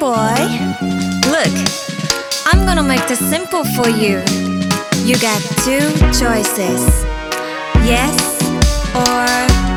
boy. Look, I'm gonna make this simple for you. You got two choices yes or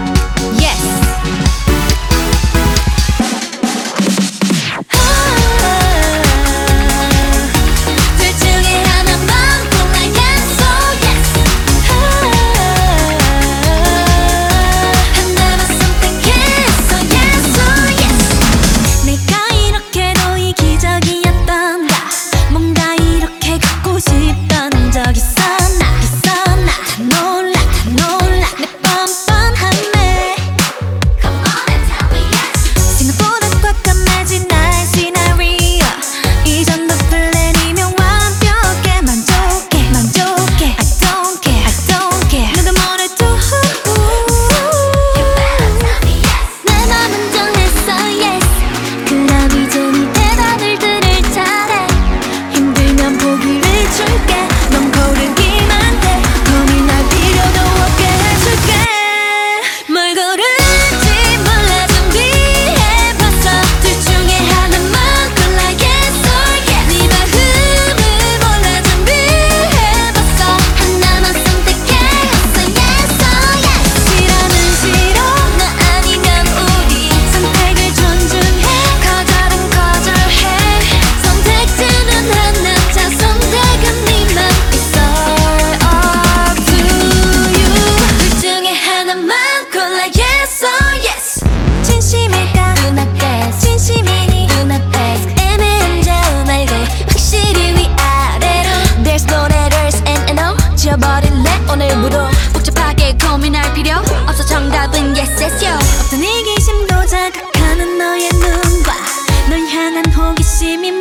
버릴래 오늘부로 복잡하게 고민할 필요 없어 정답은 yes yes yo. 없던 이기심도 자극하는 너의 눈과 널 향한 호기심이